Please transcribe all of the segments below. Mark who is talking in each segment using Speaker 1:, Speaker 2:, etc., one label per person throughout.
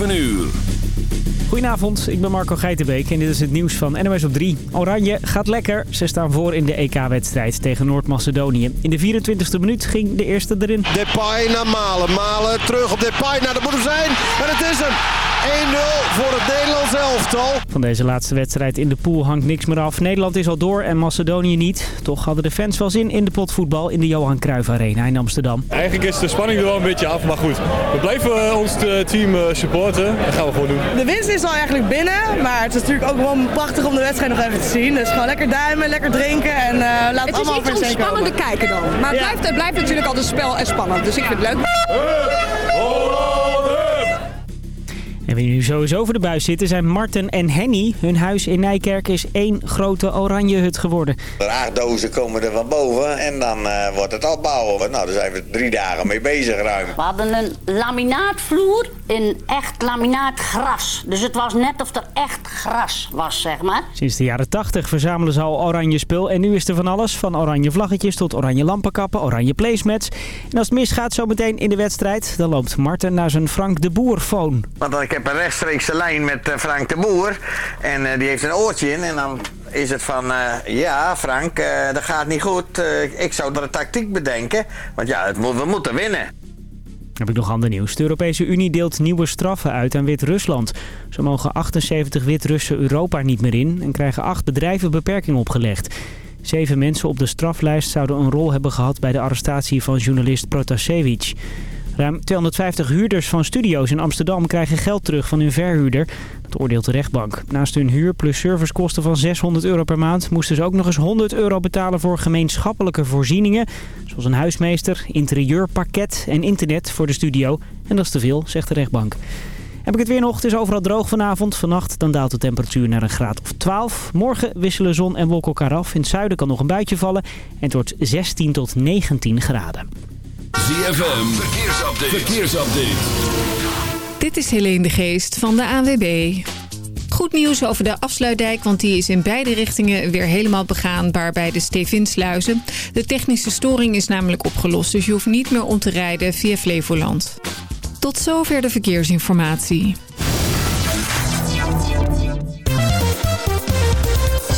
Speaker 1: 7 uur.
Speaker 2: Goedenavond, ik ben Marco Geitenbeek en dit is het nieuws van NOS op 3. Oranje gaat lekker. Ze staan voor in de EK-wedstrijd tegen Noord-Macedonië. In de 24e minuut ging de eerste erin.
Speaker 3: Depay naar Malen. Malen terug op Depay. Nou, dat moet hem zijn. En het is hem. 1-0 voor het Nederlands elftal.
Speaker 2: Van deze laatste wedstrijd in de pool hangt niks meer af. Nederland is al door en Macedonië niet. Toch hadden de fans wel zin in de potvoetbal in de Johan Cruijff Arena in Amsterdam.
Speaker 4: Eigenlijk is de spanning er wel een beetje af, maar goed. We blijven eh, ons eh, team eh, supporten. Dat gaan we gewoon doen.
Speaker 5: De winst is al eigenlijk binnen, maar het is natuurlijk ook gewoon prachtig om de wedstrijd nog even te zien. Dus gewoon lekker duimen, lekker drinken en uh, laat het allemaal
Speaker 6: voor
Speaker 5: Het
Speaker 6: is iets spannender kijken dan. Maar het, blijft, het blijft natuurlijk altijd spel en spannend, dus ik vind het leuk.
Speaker 2: En wie nu sowieso voor de buis zitten zijn Marten en Henny. Hun huis in Nijkerk is één grote oranje hut geworden.
Speaker 7: De aarddozen komen er van boven en dan uh, wordt het al bouwen. Nou, daar zijn we drie dagen mee bezig ruim.
Speaker 8: We hadden een laminaatvloer in echt laminaatgras. Dus het was net of er echt gras was, zeg maar.
Speaker 2: Sinds de jaren 80 verzamelen ze al oranje spul. En nu is er van alles. Van oranje vlaggetjes tot oranje lampenkappen, oranje placemats. En als het misgaat zometeen in de wedstrijd, dan loopt Marten naar zijn Frank de Boer-phone.
Speaker 7: Want ik heb een rechtstreekse lijn met uh, Frank de Boer. En uh, die heeft een oortje in. En dan is het van, uh, ja Frank, dat gaat niet goed. ik zou er een tactiek bedenken. Want ja, we moeten winnen.
Speaker 2: Heb ik nog ander nieuws. De Europese Unie deelt nieuwe straffen uit aan Wit-Rusland. Zo mogen 78 Wit-Russen Europa niet meer in en krijgen acht bedrijven beperking opgelegd. Zeven mensen op de straflijst zouden een rol hebben gehad bij de arrestatie van journalist Protasevich. Ruim 250 huurders van studio's in Amsterdam krijgen geld terug van hun verhuurder. Dat oordeelt de rechtbank. Naast hun huur plus servicekosten van 600 euro per maand... moesten ze ook nog eens 100 euro betalen voor gemeenschappelijke voorzieningen. Zoals een huismeester, interieurpakket en internet voor de studio. En dat is te veel, zegt de rechtbank. Heb ik het weer nog? Het is overal droog vanavond. Vannacht dan daalt de temperatuur naar een graad of 12. Morgen wisselen zon en wolken elkaar af. In het zuiden kan nog een buitje vallen. En het wordt 16 tot 19 graden.
Speaker 1: ZFM, verkeersupdate. verkeersupdate.
Speaker 9: Dit is Helene de Geest van de ANWB. Goed nieuws over de afsluitdijk, want die is in beide richtingen weer helemaal begaanbaar bij de Stevinsluizen. De technische storing is namelijk opgelost, dus je hoeft niet meer om te rijden via Flevoland. Tot zover de verkeersinformatie.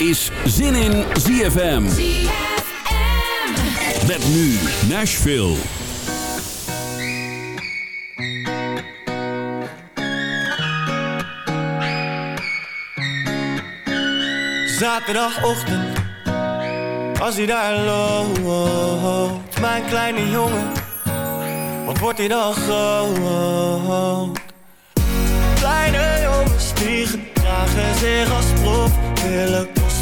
Speaker 1: Is Zin in ZFM. Met nu Nashville.
Speaker 10: Zaterdagochtend, als hij daar loopt, mijn kleine jongen, wat wordt hij dan groot? Kleine jongens die gedragen zich als prof, willen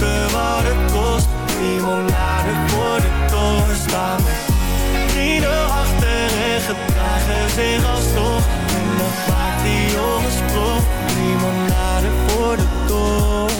Speaker 10: kosten wat het kost. Limonade voor de staan. Met Vrienden achter en gedragen zich alsnog. En dat maakt die jongens prof Limonade voor de toren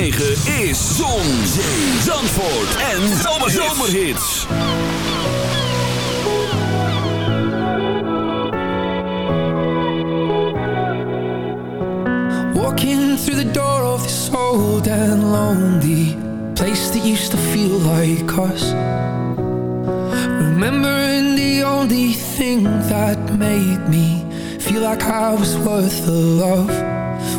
Speaker 1: is Zon, Zee, Zandvoort en Zomerhits.
Speaker 11: Walking through the door of this old and lonely place that used to feel like us. Remembering the only thing that made me feel like I was worth the love.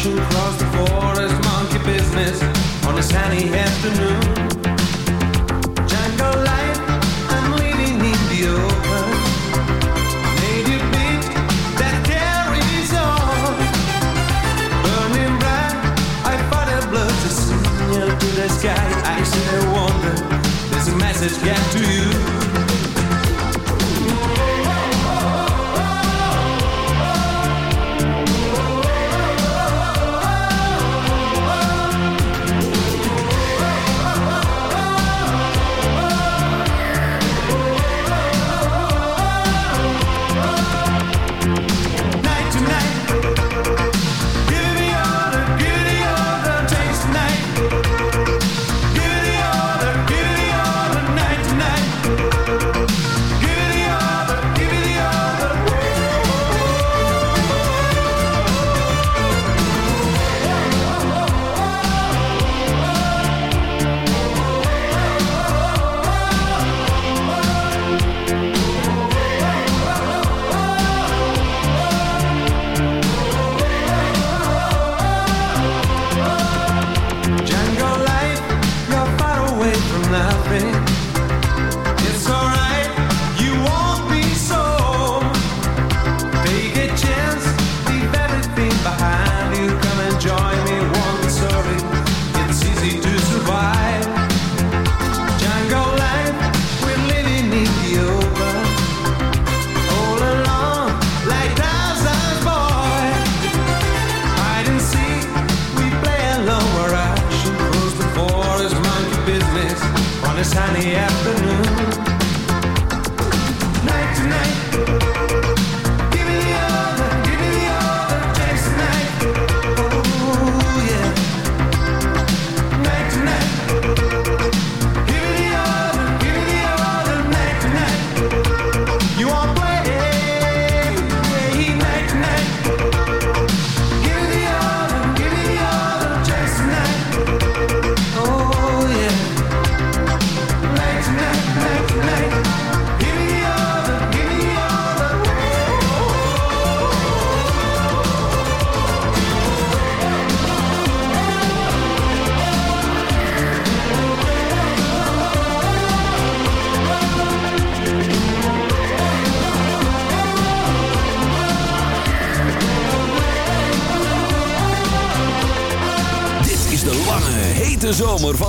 Speaker 11: rushing across the
Speaker 12: forest, monkey business on a sunny afternoon. Jungle life, I'm living in the open. Native beat that carries on. Burning bright, I a signal to the sky. I wonder, there's a message get to you.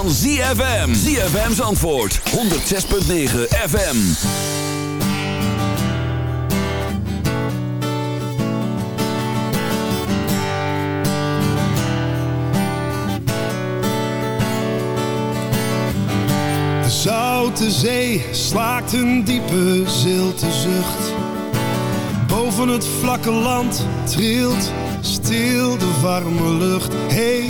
Speaker 1: Van ZFM. ZFM's antwoord. 106.9 FM.
Speaker 13: De zoute zee slaakt een diepe zilte zucht. Boven het vlakke land trilt stil de warme lucht. Hey,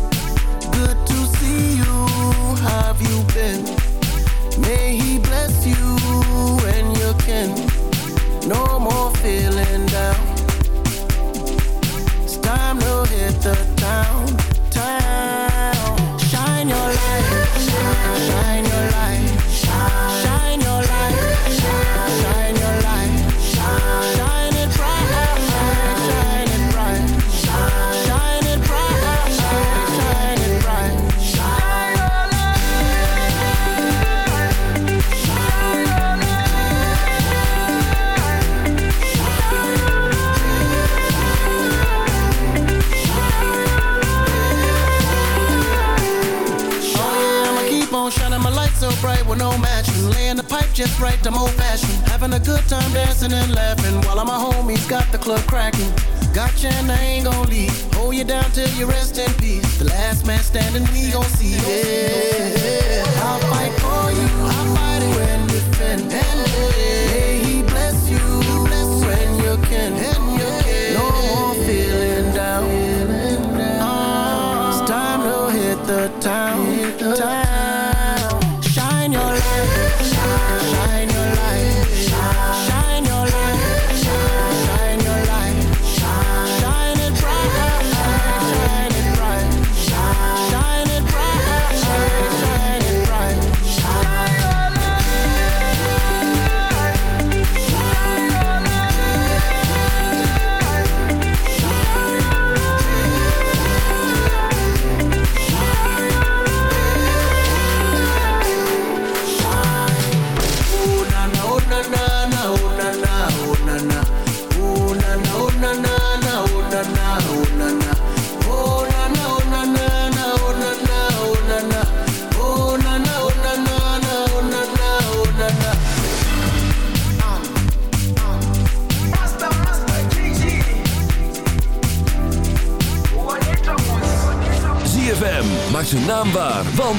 Speaker 10: Good to see you, have you been? May he bless you and your kin. No more feeling down. It's time to hit the town, town. I ain't gon' leave. Hold you down till you rest in peace. The last man standing, we gon' see. Yeah,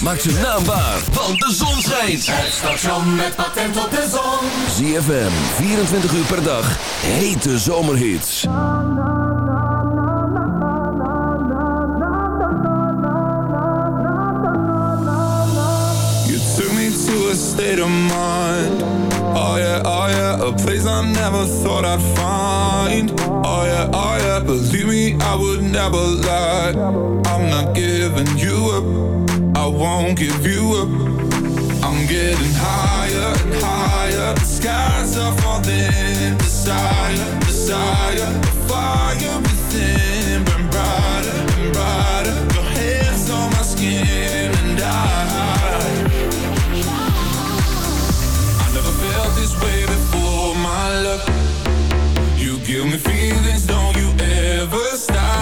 Speaker 1: Maak zijn naam waar, want de zon schijnt.
Speaker 14: Het station met patent op de zon.
Speaker 1: ZFM, 24 uur per dag. Hete zomerhits.
Speaker 15: You took me to a state of mind. Oh yeah, oh yeah, a place I never thought I'd find. Oh yeah, oh yeah, believe me, I would never lie. I'm not giving you up. I won't give you up. I'm getting higher and higher. The skies are falling. Desire, desire, the fire within burn brighter and brighter. Your hands on my skin and I. I never felt this way before, my love. You give me feelings, don't you ever stop.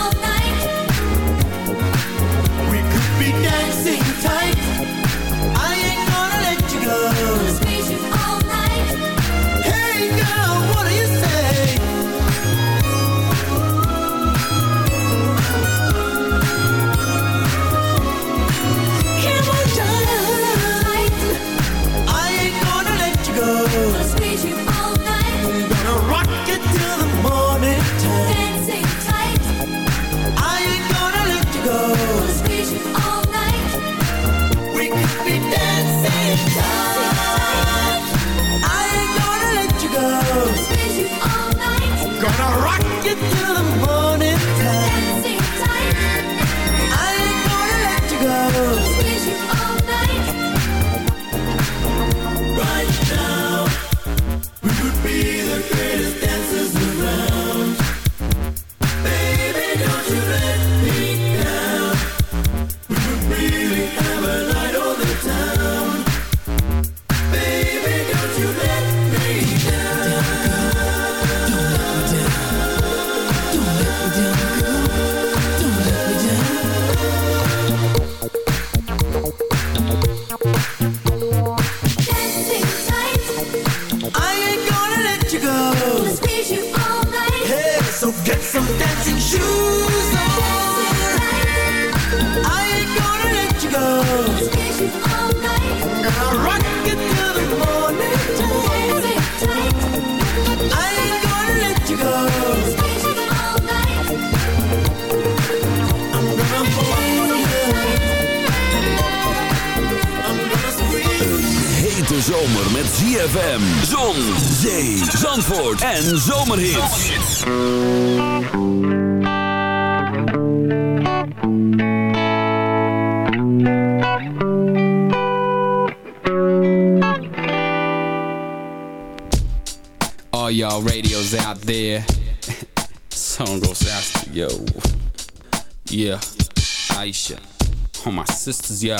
Speaker 11: sisters, yeah.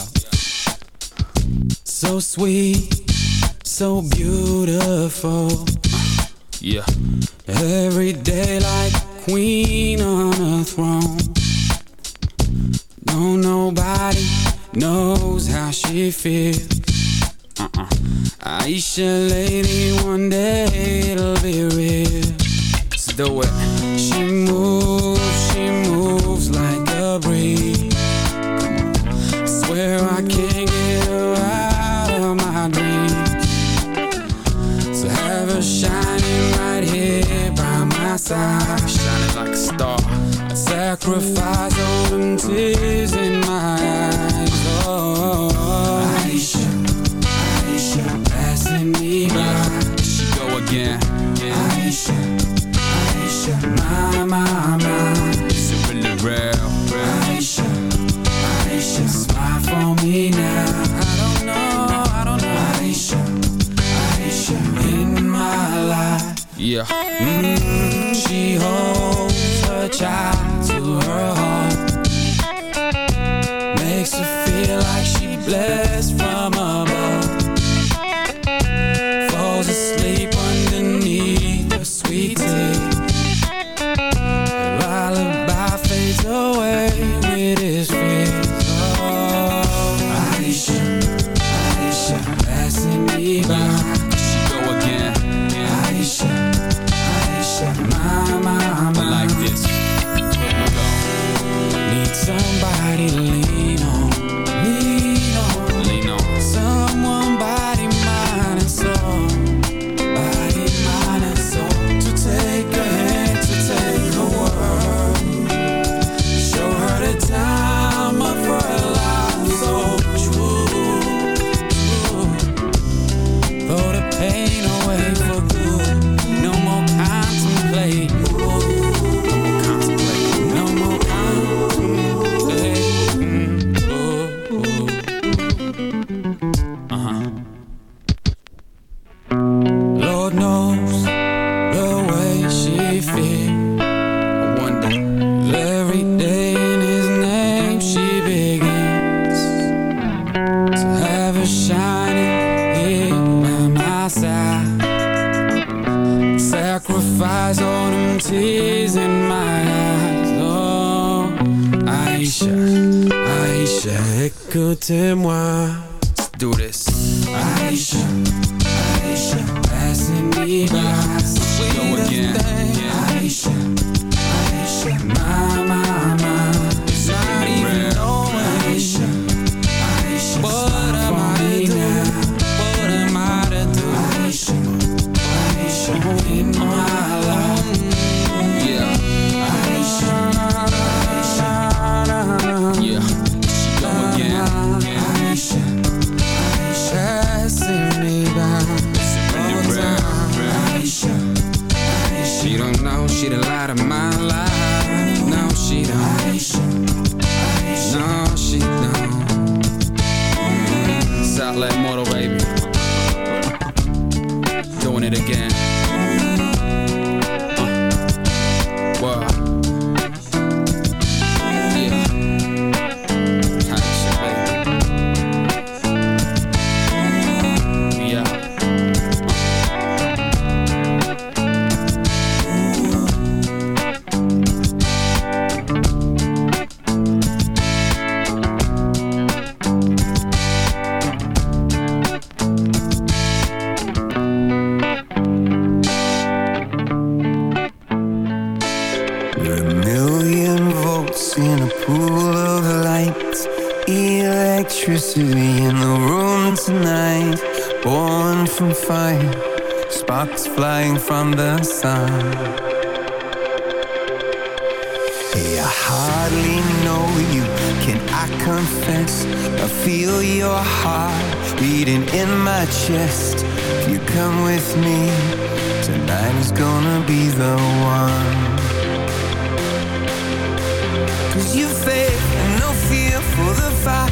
Speaker 11: So sweet, so beautiful forever shining right here by my side. Shining like a star. I sacrifice all them tears in my eyes. Oh, Aisha, Aisha Passing me by. Here she go again. Yeah. Aisha, Aisha My, my, my. This Is really rare. Mm, she holds her
Speaker 16: Sam sparks flying from the sun. Hey, I hardly know you, can I confess? I feel your heart beating in my chest. If you come with me, tonight is gonna be the one. Cause you fake and no fear for the fight